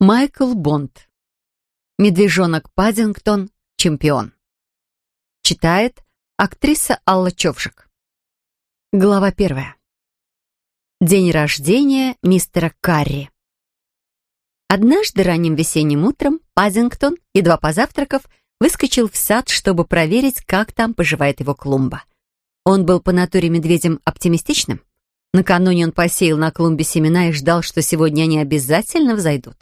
Майкл Бонд. Медвежонок Паддингтон. Чемпион. Читает актриса Алла Човжик. Глава первая. День рождения мистера Карри. Однажды ранним весенним утром Паддингтон, едва позавтракав, выскочил в сад, чтобы проверить, как там поживает его клумба. Он был по натуре медведем оптимистичным. Накануне он посеял на клумбе семена и ждал, что сегодня они обязательно взойдут.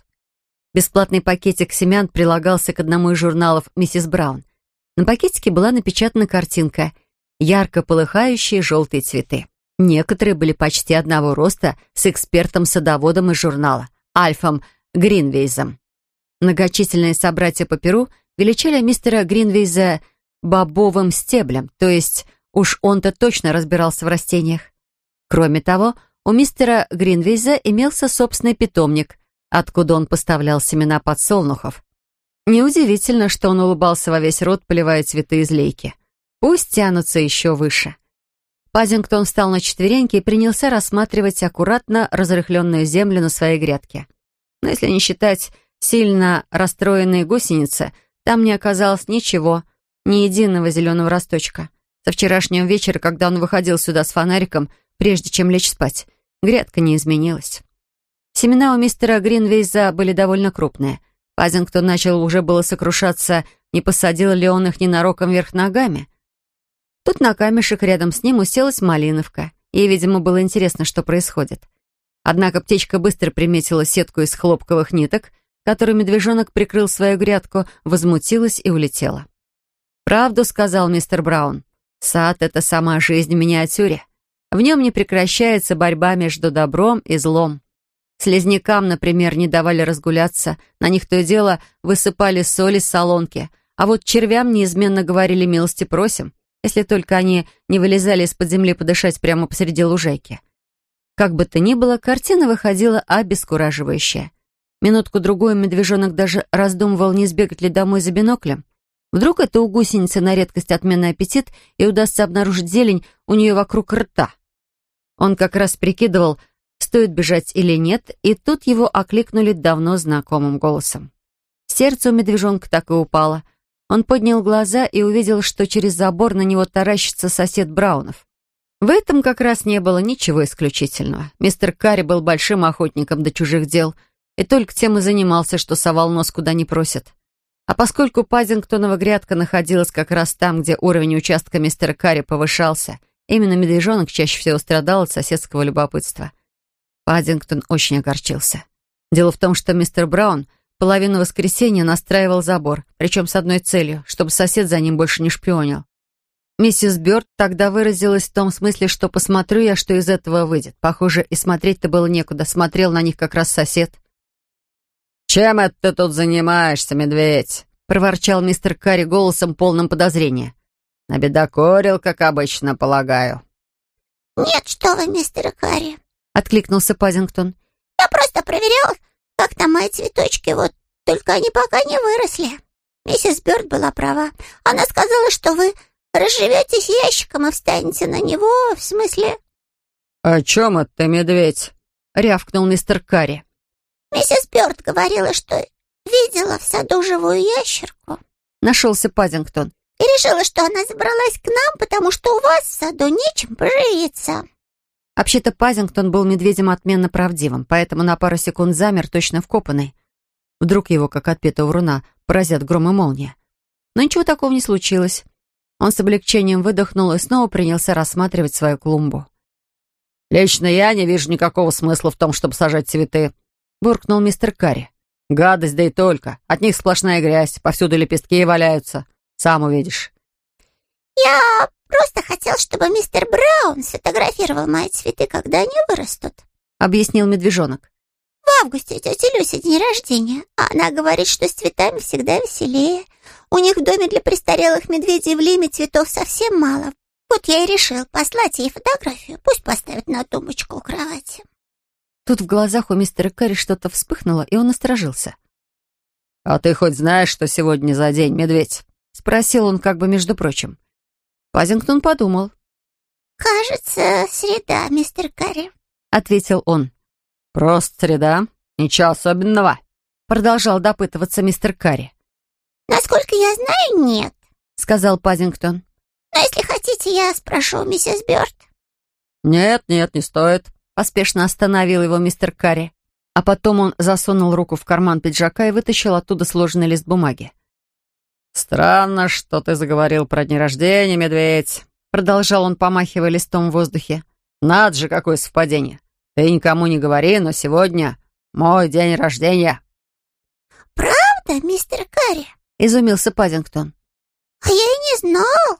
Бесплатный пакетик семян прилагался к одному из журналов «Миссис Браун». На пакетике была напечатана картинка «Ярко полыхающие желтые цветы». Некоторые были почти одного роста с экспертом-садоводом из журнала Альфом Гринвейзом. Многочисленные собратья по перу величали мистера Гринвейза бобовым стеблем, то есть уж он-то точно разбирался в растениях. Кроме того, у мистера Гринвейза имелся собственный питомник – откуда он поставлял семена подсолнухов. Неудивительно, что он улыбался во весь рот, поливая цветы из лейки. Пусть тянутся еще выше. Пазингтон встал на четвереньки и принялся рассматривать аккуратно разрыхленную землю на своей грядке. Но если не считать сильно расстроенные гусеницы, там не оказалось ничего, ни единого зеленого росточка. Со вчерашнего вечера, когда он выходил сюда с фонариком, прежде чем лечь спать, грядка не изменилась. Семена у мистера Гринвейза были довольно крупные. Пазингтон начал уже было сокрушаться, не посадил ли он их ненароком вверх ногами. Тут на камешек рядом с ним уселась малиновка. Ей, видимо, было интересно, что происходит. Однако птичка быстро приметила сетку из хлопковых ниток, которую медвежонок прикрыл свою грядку, возмутилась и улетела. «Правду», — сказал мистер Браун. «Сад — это сама жизнь в миниатюре. В нем не прекращается борьба между добром и злом. Слизнякам, например, не давали разгуляться, на них то и дело высыпали соль из солонки, а вот червям неизменно говорили «милости просим», если только они не вылезали из-под земли подышать прямо посреди лужайки. Как бы то ни было, картина выходила обескураживающая. Минутку-другую медвежонок даже раздумывал, не сбегать ли домой за биноклем. Вдруг это у гусеницы на редкость отменный аппетит, и удастся обнаружить зелень у нее вокруг рта. Он как раз прикидывал, стоит бежать или нет, и тут его окликнули давно знакомым голосом. Сердце у медвежонка так и упало. Он поднял глаза и увидел, что через забор на него таращится сосед Браунов. В этом как раз не было ничего исключительного. Мистер Карри был большим охотником до чужих дел и только тем и занимался, что совал нос куда не просит. А поскольку Паддингтонова грядка находилась как раз там, где уровень участка мистера Карри повышался, именно медвежонок чаще всего страдал от соседского любопытства. Паддингтон очень огорчился. Дело в том, что мистер Браун половину воскресенья настраивал забор, причем с одной целью, чтобы сосед за ним больше не шпионил. Миссис Бёрд тогда выразилась в том смысле, что посмотрю я, что из этого выйдет. Похоже, и смотреть-то было некуда. Смотрел на них как раз сосед. «Чем это ты тут занимаешься, медведь?» — проворчал мистер Карри голосом, полным подозрения. «Набедокурил, как обычно, полагаю». «Нет, что вы, мистер Карри», откликнулся Пазингтон. «Я просто проверял, как там мои цветочки, вот только они пока не выросли. Миссис Бёрд была права. Она сказала, что вы разживетесь ящиком и встанете на него, в смысле...» «О чем это, медведь?» — рявкнул мистер Карри. «Миссис Бёрд говорила, что видела в саду живую ящерку». Нашелся Паддингтон. «И решила, что она забралась к нам, потому что у вас в саду нечем поживиться». Вообще-то Пазингтон был медведем отменно правдивым, поэтому на пару секунд замер, точно вкопанный. Вдруг его, как отпетого вруна, поразят гром и молния. Но ничего такого не случилось. Он с облегчением выдохнул и снова принялся рассматривать свою клумбу. «Лично я не вижу никакого смысла в том, чтобы сажать цветы», — буркнул мистер Карри. «Гадость, да и только. От них сплошная грязь, повсюду лепестки валяются. Сам увидишь». «Я просто хотел, чтобы мистер Браун сфотографировал мои цветы, когда они вырастут», — объяснил медвежонок. «В августе у тети Люси день рождения, а она говорит, что с цветами всегда веселее. У них в доме для престарелых медведей в Лиме цветов совсем мало. Вот я и решил послать ей фотографию, пусть поставит на тумбочку у кровати». Тут в глазах у мистера Карри что-то вспыхнуло, и он насторожился. «А ты хоть знаешь, что сегодня за день, медведь?» — спросил он как бы между прочим. Пазингтон подумал. «Кажется, среда, мистер Карри», — ответил он. «Просто среда? Ничего особенного?» продолжал допытываться мистер Карри. «Насколько я знаю, нет», — сказал Пазингтон. «Но если хотите, я спрошу миссис Бёрд». «Нет, нет, не стоит», — поспешно остановил его мистер Карри. А потом он засунул руку в карман пиджака и вытащил оттуда сложенный лист бумаги. «Странно, что ты заговорил про день рождения, медведь», — продолжал он, помахивая листом в воздухе. «Над же, какое совпадение! Ты никому не говори, но сегодня мой день рождения». «Правда, мистер Карри?» — изумился Паддингтон. «А я и не знал».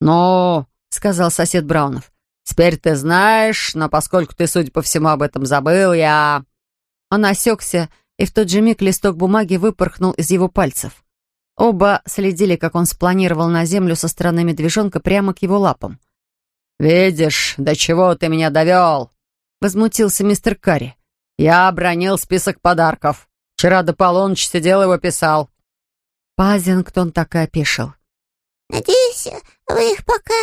«Ну, — сказал сосед Браунов, — теперь ты знаешь, но поскольку ты, судя по всему, об этом забыл, я...» Он осекся, и в тот же миг листок бумаги выпорхнул из его пальцев. Оба следили, как он спланировал на землю со стороны медвежонка прямо к его лапам. «Видишь, до чего ты меня довел?» — возмутился мистер Карри. «Я обронил список подарков. Вчера до полуночи сидел его писал». Пазингтон так и опешил. «Надеюсь, вы их пока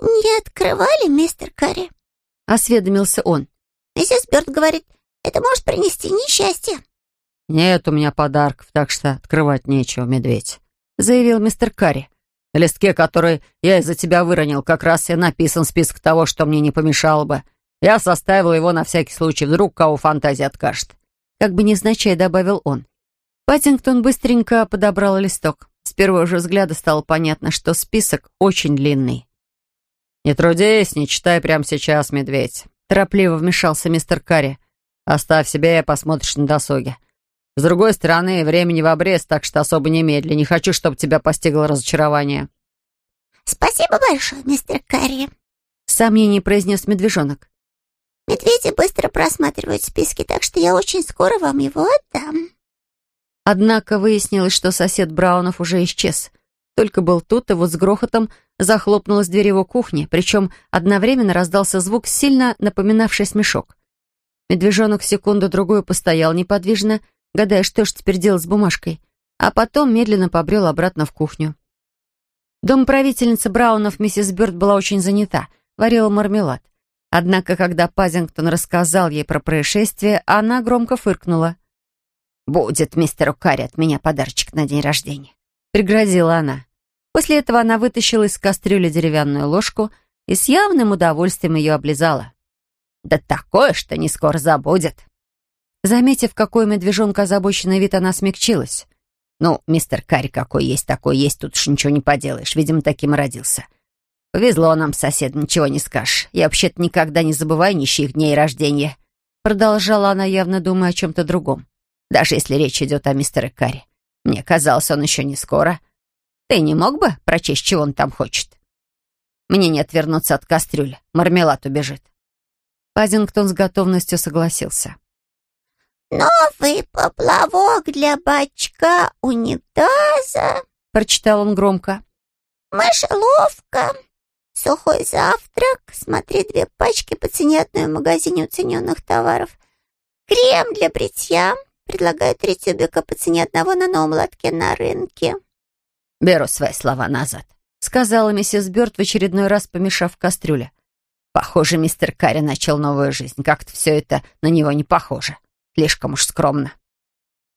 не открывали, мистер Карри?» — осведомился он. «Миссис Бёрд говорит, это может принести несчастье». «Нет у меня подарков, так что открывать нечего, медведь», — заявил мистер Карри. «На листке, который я из-за тебя выронил, как раз и написан список того, что мне не помешало бы. Я составил его на всякий случай, вдруг кого фантазия откажет». Как бы невзначай добавил он. Паттингтон быстренько подобрал листок. С первого же взгляда стало понятно, что список очень длинный. «Не трудись, не читай прямо сейчас, медведь», — торопливо вмешался мистер Карри. «Оставь себе посмотришь на досуге. С другой стороны, времени в обрез, так что особо немедли. Не хочу, чтобы тебя постигло разочарование». «Спасибо большое, мистер Карри», — с сомнением произнес медвежонок. «Медведи быстро просматривают списки, так что я очень скоро вам его отдам». Однако выяснилось, что сосед Браунов уже исчез. Только был тут, и вот с грохотом захлопнулась дверь его кухни, причем одновременно раздался звук, сильно напоминавший смешок. Медвежонок секунду-другую постоял неподвижно, гадая, что ж теперь делать с бумажкой, а потом медленно побрел обратно в кухню. Дом правительницы Браунов миссис Бёрд была очень занята, варила мармелад. Однако, когда Пазингтон рассказал ей про происшествие, она громко фыркнула. «Будет мистеру Карри от меня подарочек на день рождения», — пригрозила она. После этого она вытащила из кастрюли деревянную ложку и с явным удовольствием ее облизала. «Да такое, что не скоро забудет», Заметив, какой медвежонка озабоченный вид, она смягчилась. «Ну, мистер Карри какой есть, такой есть, тут уж ничего не поделаешь. Видимо, таким и родился. Повезло нам, сосед, ничего не скажешь. Я вообще-то никогда не забываю нищих дней рождения». Продолжала она, явно думая о чем-то другом. «Даже если речь идет о мистере Карри. Мне казалось, он еще не скоро. Ты не мог бы прочесть, чего он там хочет? Мне не отвернуться от кастрюли. Мармелад убежит». Пазингтон с готовностью согласился. «Новый поплавок для бачка унитаза», — прочитал он громко. «Мышеловка, сухой завтрак, смотри две пачки по цене одной в магазине уцененных товаров, крем для бритья, предлагаю три тюбика по цене одного на новом лотке на рынке». «Беру свои слова назад», — сказала миссис Бёрд в очередной раз, помешав кастрюле. «Похоже, мистер Карри начал новую жизнь. Как-то все это на него не похоже». Слишком уж скромно.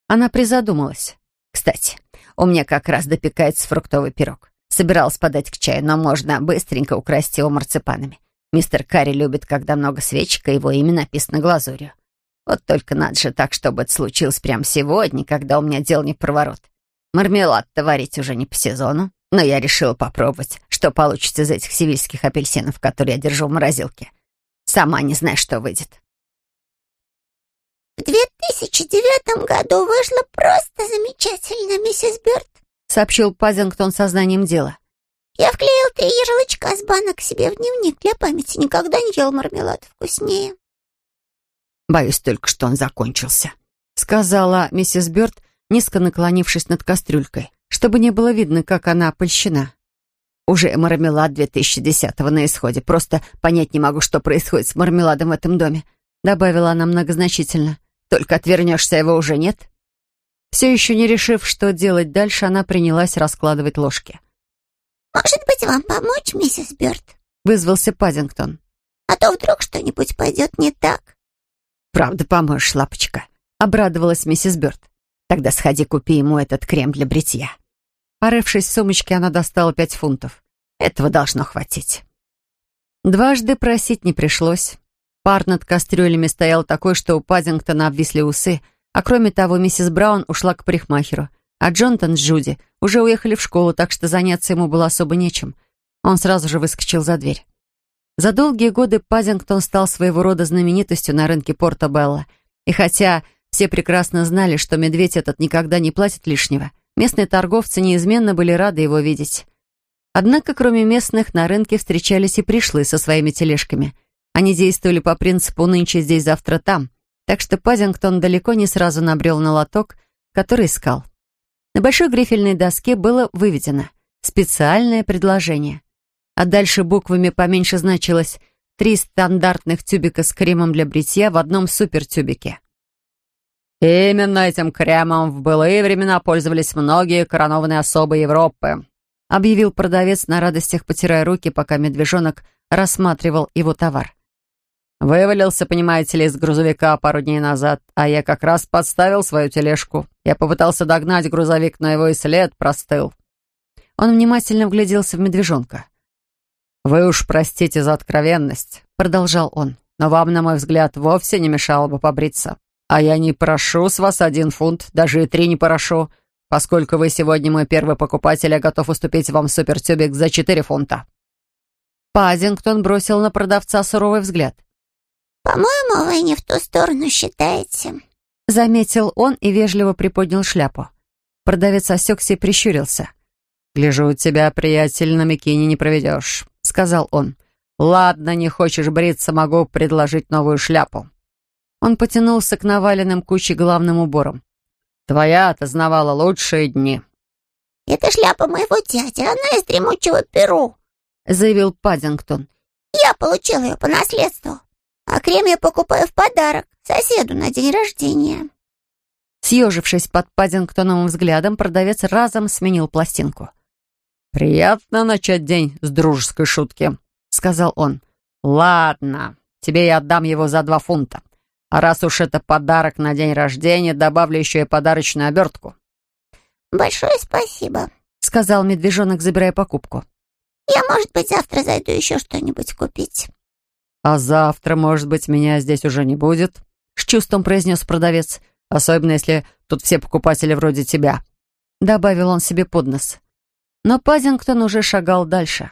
Она призадумалась. Кстати, у меня как раз допекается фруктовый пирог. Собиралась подать к чаю, но можно быстренько украсть его марципанами. Мистер Карри любит, когда много свечек, и его имя написано глазурью. Вот только надо же так, чтобы это случилось прямо сегодня, когда у меня дел не в проворот. Мармелад-то варить уже не по сезону, но я решила попробовать, что получится из этих сивильских апельсинов, которые я держу в морозилке. Сама не знаю, что выйдет. В 2009 году вышло просто замечательно, миссис Бёрд», сообщил Пазингтон сознанием дела. «Я вклеил три ярлычка с банок себе в дневник для памяти. Никогда не ел мармелад вкуснее». «Боюсь только, что он закончился», — сказала миссис Бёрд, низко наклонившись над кастрюлькой, чтобы не было видно, как она польщена. «Уже мармелад 2010-го на исходе. Просто понять не могу, что происходит с мармеладом в этом доме», — добавила она многозначительно. Только отвернешься, его уже нет. Все еще не решив, что делать дальше, она принялась раскладывать ложки. «Может быть, вам помочь, миссис Бёрд?» — вызвался Паддингтон. «А то вдруг что-нибудь пойдет не так». «Правда поможешь, лапочка», — обрадовалась миссис Бёрд. Тогда сходи купи ему этот крем для бритья». Порывшись в сумочке, она достала пять фунтов. Этого должно хватить. Дважды просить не пришлось. Пар над кастрюлями стоял такой, что у Паддингтона обвисли усы, а кроме того, миссис Браун ушла к парикмахеру, а Джонатан с Джуди уже уехали в школу, так что заняться ему было особо нечем. Он сразу же выскочил за дверь. За долгие годы Пазингтон стал своего рода знаменитостью на рынке Порто-Белло. И хотя все прекрасно знали, что медведь этот никогда не платит лишнего, местные торговцы неизменно были рады его видеть. Однако, кроме местных, на рынке встречались и пришлые со своими тележками. Они действовали по принципу «нынче здесь, завтра там», так что Пазингтон далеко не сразу набрел на лоток, который искал. На большой грифельной доске было выведено «Специальное предложение» а дальше буквами поменьше значилось «три стандартных тюбика с кремом для бритья в одном супертюбике». «Именно этим кремом в былые времена пользовались многие коронованные особы Европы», объявил продавец на радостях, потирая руки, пока медвежонок рассматривал его товар. «Вывалился, понимаете ли, из грузовика пару дней назад, а я как раз подставил свою тележку. Я попытался догнать грузовик, но его и след простыл». Он внимательно вгляделся в медвежонка. «Вы уж простите за откровенность», — продолжал он, «но вам, на мой взгляд, вовсе не мешало бы побриться. А я не прошу с вас один фунт, даже и три не прошу. Поскольку вы сегодня мой первый покупатель, я готов уступить вам супертюбик за четыре фунта». Пазингтон бросил на продавца суровый взгляд. «По-моему, вы не в ту сторону считаете», — заметил он и вежливо приподнял шляпу. Продавец осекся и прищурился. «Гляжу, тебя, приятель, на Микине не проведешь сказал он. «Ладно, не хочешь бриться, могу предложить новую шляпу». Он потянулся к наваленным куче главным уборам. «Твоя-то знавала лучшие дни». «Это шляпа моего дяди, она из дремучего Перу», — заявил Паддингтон. «Я получил ее по наследству, а крем я покупаю в подарок соседу на день рождения». Съежившись под Паддингтоновым взглядом, продавец разом сменил пластинку. «Приятно начать день с дружеской шутки», — сказал он. «Ладно, тебе я отдам его за два фунта. А раз уж это подарок на день рождения, добавлю еще и подарочную обертку». «Большое спасибо», — сказал медвежонок, забирая покупку. «Я, может быть, завтра зайду еще что-нибудь купить». «А завтра, может быть, меня здесь уже не будет», — с чувством произнес продавец. «Особенно, если тут все покупатели вроде тебя», — добавил он себе под нос. Но Пазингтон уже шагал дальше.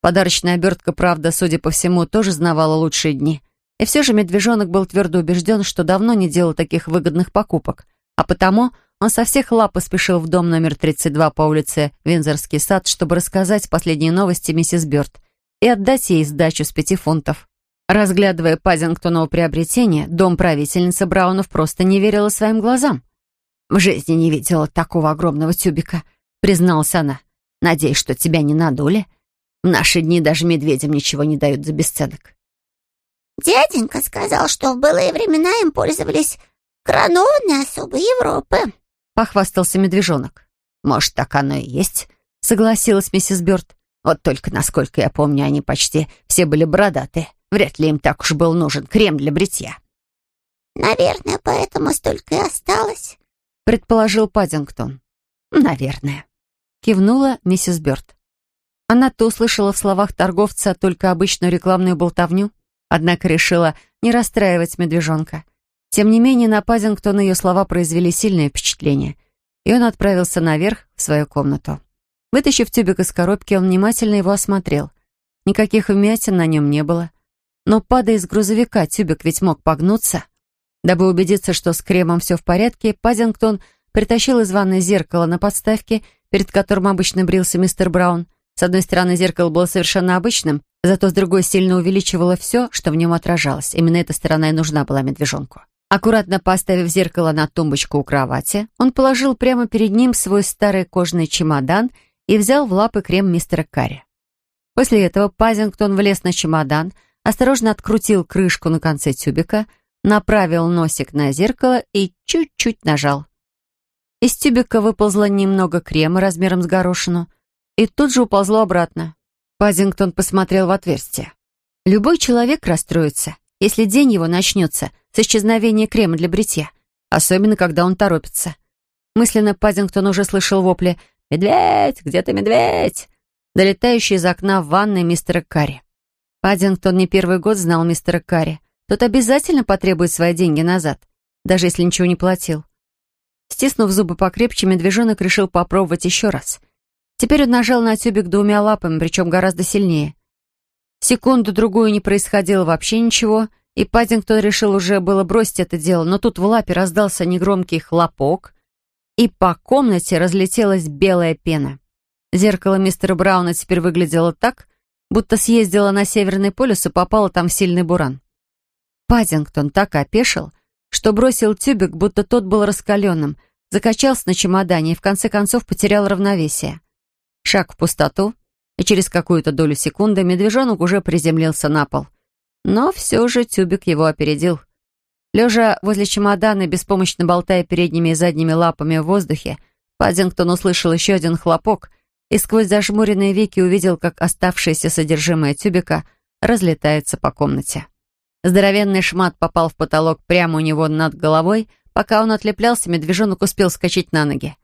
Подарочная обертка, правда, судя по всему, тоже знавала лучшие дни. И все же медвежонок был твердо убежден, что давно не делал таких выгодных покупок, а потому он со всех лап поспешил в дом номер 32 по улице Винзорский сад, чтобы рассказать последние новости миссис Бёрд и отдать ей сдачу с пяти фунтов. Разглядывая Пазингтоново приобретение, дом правительницы Браунов просто не верила своим глазам. «В жизни не видела такого огромного тюбика», — призналась она. Надеюсь, что тебя не надули. В наши дни даже медведям ничего не дают за бесценок. Дяденька сказал, что в былые времена им пользовались коронованные особы Европы. Похвастался медвежонок. Может, так оно и есть, согласилась миссис Бёрд. Вот только, насколько я помню, они почти все были бородаты. Вряд ли им так уж был нужен крем для бритья. «Наверное, поэтому столько и осталось», — предположил Паддингтон. «Наверное» кивнула миссис Бёрд. Она-то услышала в словах торговца только обычную рекламную болтовню, однако решила не расстраивать медвежонка. Тем не менее, на Пазингтона ее слова произвели сильное впечатление, и он отправился наверх в свою комнату. Вытащив тюбик из коробки, он внимательно его осмотрел. Никаких вмятин на нем не было. Но, падая из грузовика, тюбик ведь мог погнуться. Дабы убедиться, что с кремом все в порядке, Пазингтон притащил из ванной зеркало на подставке перед которым обычно брился мистер Браун. С одной стороны, зеркало было совершенно обычным, зато с другой сильно увеличивало все, что в нем отражалось. Именно эта сторона и нужна была медвежонку. Аккуратно поставив зеркало на тумбочку у кровати, он положил прямо перед ним свой старый кожаный чемодан и взял в лапы крем мистера Карри. После этого Пазингтон влез на чемодан, осторожно открутил крышку на конце тюбика, направил носик на зеркало и чуть-чуть нажал. Из тюбика выползло немного крема размером с горошину и тут же уползло обратно. Пазингтон посмотрел в отверстие. Любой человек расстроится, если день его начнется с исчезновения крема для бритья, особенно когда он торопится. Мысленно Паддингтон уже слышал вопли «Медведь! Где ты, медведь?» долетающий из окна в ванной мистера Карри. Паддингтон не первый год знал мистера Карри. Тот обязательно потребует свои деньги назад, даже если ничего не платил. Стиснув зубы покрепче, медвежонок решил попробовать еще раз. Теперь он нажал на тюбик двумя лапами, причем гораздо сильнее. Секунду-другую не происходило вообще ничего, и Паддингтон решил уже было бросить это дело, но тут в лапе раздался негромкий хлопок, и по комнате разлетелась белая пена. Зеркало мистера Брауна теперь выглядело так, будто съездила на Северный полюс и попала там в сильный буран. Паддингтон так опешил, что бросил тюбик, будто тот был раскаленным, закачался на чемодане и в конце концов потерял равновесие. Шаг в пустоту, и через какую-то долю секунды медвежонок уже приземлился на пол. Но все же тюбик его опередил. Лежа возле чемодана, беспомощно болтая передними и задними лапами в воздухе, Паддингтон услышал еще один хлопок и сквозь зажмуренные веки увидел, как оставшееся содержимое тюбика разлетается по комнате. Здоровенный шмат попал в потолок прямо у него над головой. Пока он отлеплялся, медвежонок успел скачать на ноги.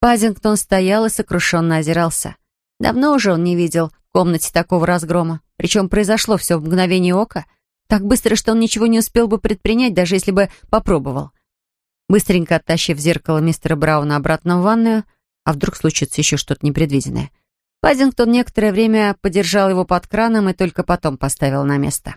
Паддингтон стоял и сокрушенно озирался. Давно уже он не видел в комнате такого разгрома. Причем произошло все в мгновение ока. Так быстро, что он ничего не успел бы предпринять, даже если бы попробовал. Быстренько оттащив зеркало мистера Брауна обратно в ванную, а вдруг случится еще что-то непредвиденное, Паддингтон некоторое время подержал его под краном и только потом поставил на место.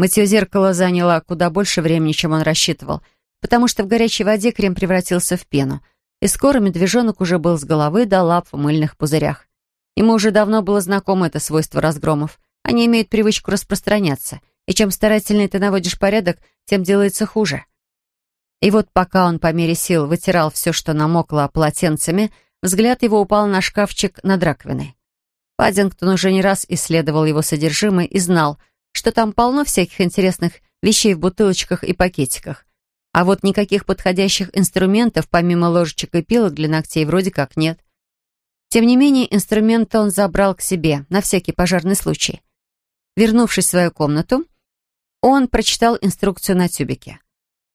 Мытье зеркала заняло куда больше времени, чем он рассчитывал, потому что в горячей воде крем превратился в пену, и скоро медвежонок уже был с головы до лап в мыльных пузырях. Ему уже давно было знакомо это свойство разгромов. Они имеют привычку распространяться, и чем старательнее ты наводишь порядок, тем делается хуже. И вот пока он по мере сил вытирал все, что намокло полотенцами, взгляд его упал на шкафчик над раковиной. Паддингтон уже не раз исследовал его содержимое и знал, что там полно всяких интересных вещей в бутылочках и пакетиках. А вот никаких подходящих инструментов, помимо ложечек и пилок для ногтей, вроде как нет. Тем не менее, инструменты он забрал к себе, на всякий пожарный случай. Вернувшись в свою комнату, он прочитал инструкцию на тюбике.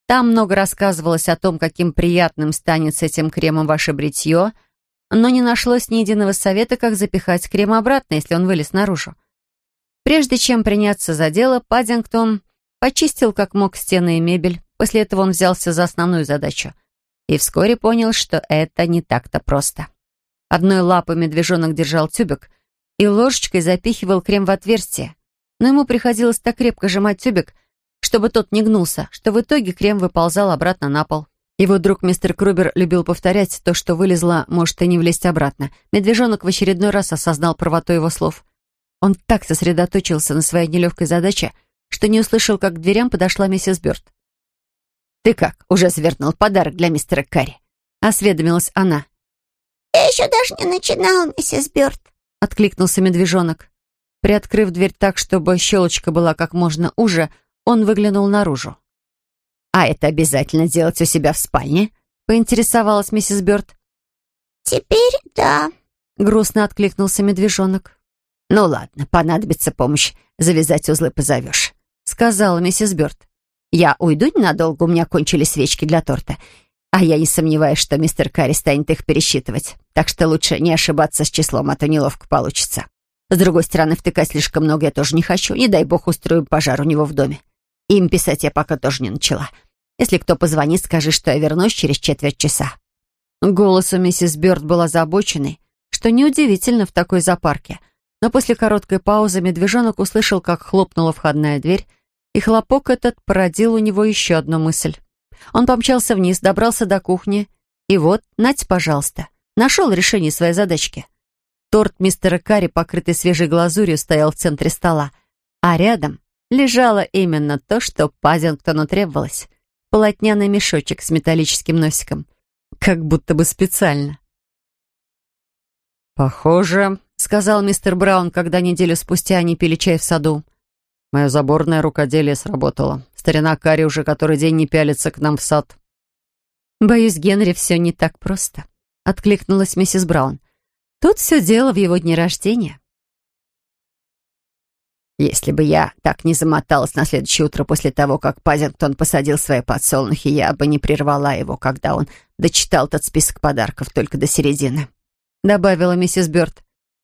Там много рассказывалось о том, каким приятным станет с этим кремом ваше бритье, но не нашлось ни единого совета, как запихать крем обратно, если он вылез наружу. Прежде чем приняться за дело, Паддингтон почистил как мог стены и мебель. После этого он взялся за основную задачу. И вскоре понял, что это не так-то просто. Одной лапой медвежонок держал тюбик и ложечкой запихивал крем в отверстие. Но ему приходилось так крепко сжимать тюбик, чтобы тот не гнулся, что в итоге крем выползал обратно на пол. Его друг мистер Крубер любил повторять, то, что вылезло, может и не влезть обратно. Медвежонок в очередной раз осознал правоту его слов. Он так сосредоточился на своей нелегкой задаче, что не услышал, как к дверям подошла миссис Бёрд. «Ты как, уже свернул подарок для мистера Карри?» — осведомилась она. «Я еще даже не начинал, миссис Бёрд», — откликнулся медвежонок. Приоткрыв дверь так, чтобы щелочка была как можно уже, он выглянул наружу. «А это обязательно делать у себя в спальне?» — поинтересовалась миссис Бёрд. «Теперь да», — грустно откликнулся медвежонок. «Ну ладно, понадобится помощь, завязать узлы позовешь», — сказала миссис Бёрд. «Я уйду ненадолго, у меня кончились свечки для торта, а я не сомневаюсь, что мистер Карри станет их пересчитывать, так что лучше не ошибаться с числом, а то неловко получится. С другой стороны, втыкать слишком много я тоже не хочу, не дай бог устрою пожар у него в доме. Им писать я пока тоже не начала. Если кто позвонит, скажи, что я вернусь через четверть часа». Голос у миссис Бёрд был озабоченный, что неудивительно в такой запарке. Но после короткой паузы медвежонок услышал, как хлопнула входная дверь, и хлопок этот породил у него еще одну мысль. Он помчался вниз, добрался до кухни, и вот, нать, пожалуйста, нашел решение своей задачки. Торт мистера Карри, покрытый свежей глазурью, стоял в центре стола, а рядом лежало именно то, что Пазингтону требовалось. Полотняный мешочек с металлическим носиком. Как будто бы специально. «Похоже», — сказал мистер Браун, когда неделю спустя они пили чай в саду, Мое заборное рукоделие сработало. Старина Карри уже который день не пялится к нам в сад. «Боюсь, Генри, все не так просто», — откликнулась миссис Браун. «Тут все дело в его дне рождения. Если бы я так не замоталась на следующее утро после того, как Пазингтон посадил свои подсолнухи, я бы не прервала его, когда он дочитал этот список подарков только до середины», — добавила миссис Бёрд.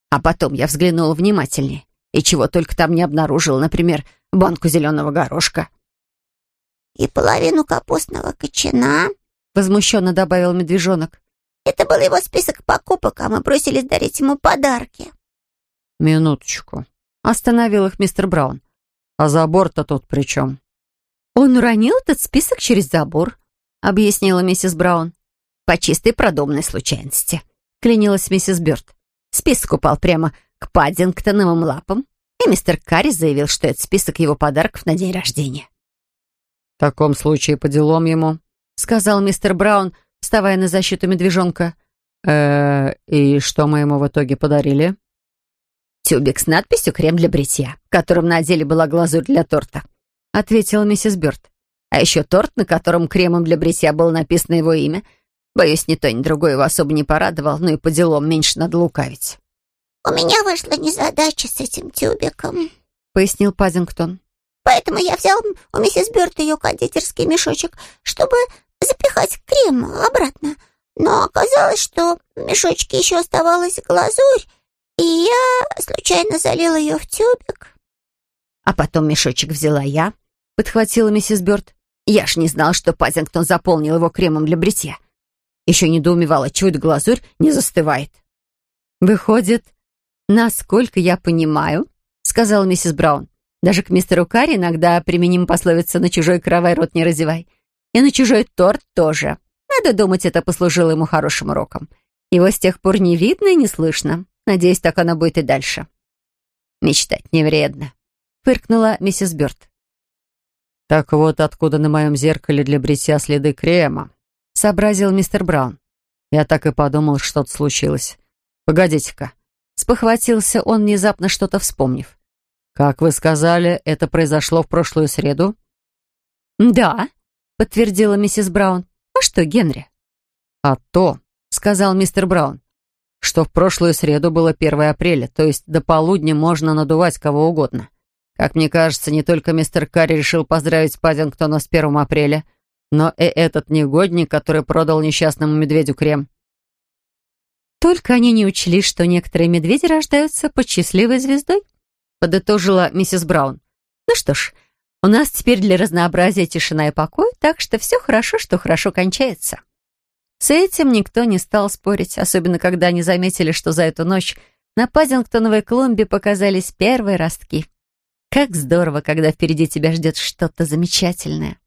А потом я взглянула внимательнее, и чего только там не обнаружила, например, банку зеленого горошка. «И половину капустного кочана», — возмущенно добавил медвежонок. «Это был его список покупок, а мы бросились дарить ему подарки». «Минуточку», — остановил их мистер Браун. «А забор-то тут при чем?» «Он уронил этот список через забор», — объяснила миссис Браун. «По чистой продуманной случайности», — клянилась миссис Бёрд. Список упал прямо к Паддингтоновым лапам, и мистер Карри заявил, что это список его подарков на день рождения. «В таком случае по делам ему», — сказал мистер Браун, вставая на защиту медвежонка. э и что мы ему в итоге подарили?» «Тюбик с надписью «Крем для бритья», в котором на деле была глазурь для торта», — ответила миссис Бёрд. «А еще торт, на котором кремом для бритья было написано его имя. Боюсь, ни то, ни другое его особо не порадовал, но и по делам меньше надо лукавить». «У меня вышла незадача с этим тюбиком», — пояснил Пазингтон. «Поэтому я взял у миссис Бёрд ее кондитерский мешочек, чтобы запихать крем обратно. Но оказалось, что в мешочке еще оставалась глазурь, и я случайно залила ее в тюбик». «А потом мешочек взяла я», — подхватила миссис Бёрд. «Я ж не знала, что Пазингтон заполнил его кремом для бритья. Еще недоумевала, чего эта глазурь не застывает». «Выходит, «Насколько я понимаю», — сказала миссис Браун, «даже к мистеру Карри иногда применим пословица «на чужой кровай рот не разевай». И на чужой торт тоже. Надо думать, это послужило ему хорошим уроком. Его с тех пор не видно и не слышно. Надеюсь, так оно будет и дальше. «Мечтать не вредно», — фыркнула миссис Бёрд. «Так вот откуда на моем зеркале для бритья следы крема», — сообразил мистер Браун. Я так и подумал, что-то случилось. Погодите-ка, Спохватился он, внезапно что-то вспомнив. «Как вы сказали, это произошло в прошлую среду?» «Да», — подтвердила миссис Браун. «А что, Генри?» «А то», — сказал мистер Браун, «что в прошлую среду было 1 апреля, то есть до полудня можно надувать кого угодно. Как мне кажется, не только мистер Карри решил поздравить Паддингтона с 1 апреля, но и этот негодник, который продал несчастному медведю крем. Только они не учли, что некоторые медведи рождаются под счастливой звездой, подытожила миссис Браун. Ну что ж, у нас теперь для разнообразия тишина и покой, так что все хорошо, что хорошо кончается. С этим никто не стал спорить, особенно когда они заметили, что за эту ночь на Паддингтоновой клумбе показались первые ростки. Как здорово, когда впереди тебя ждет что-то замечательное.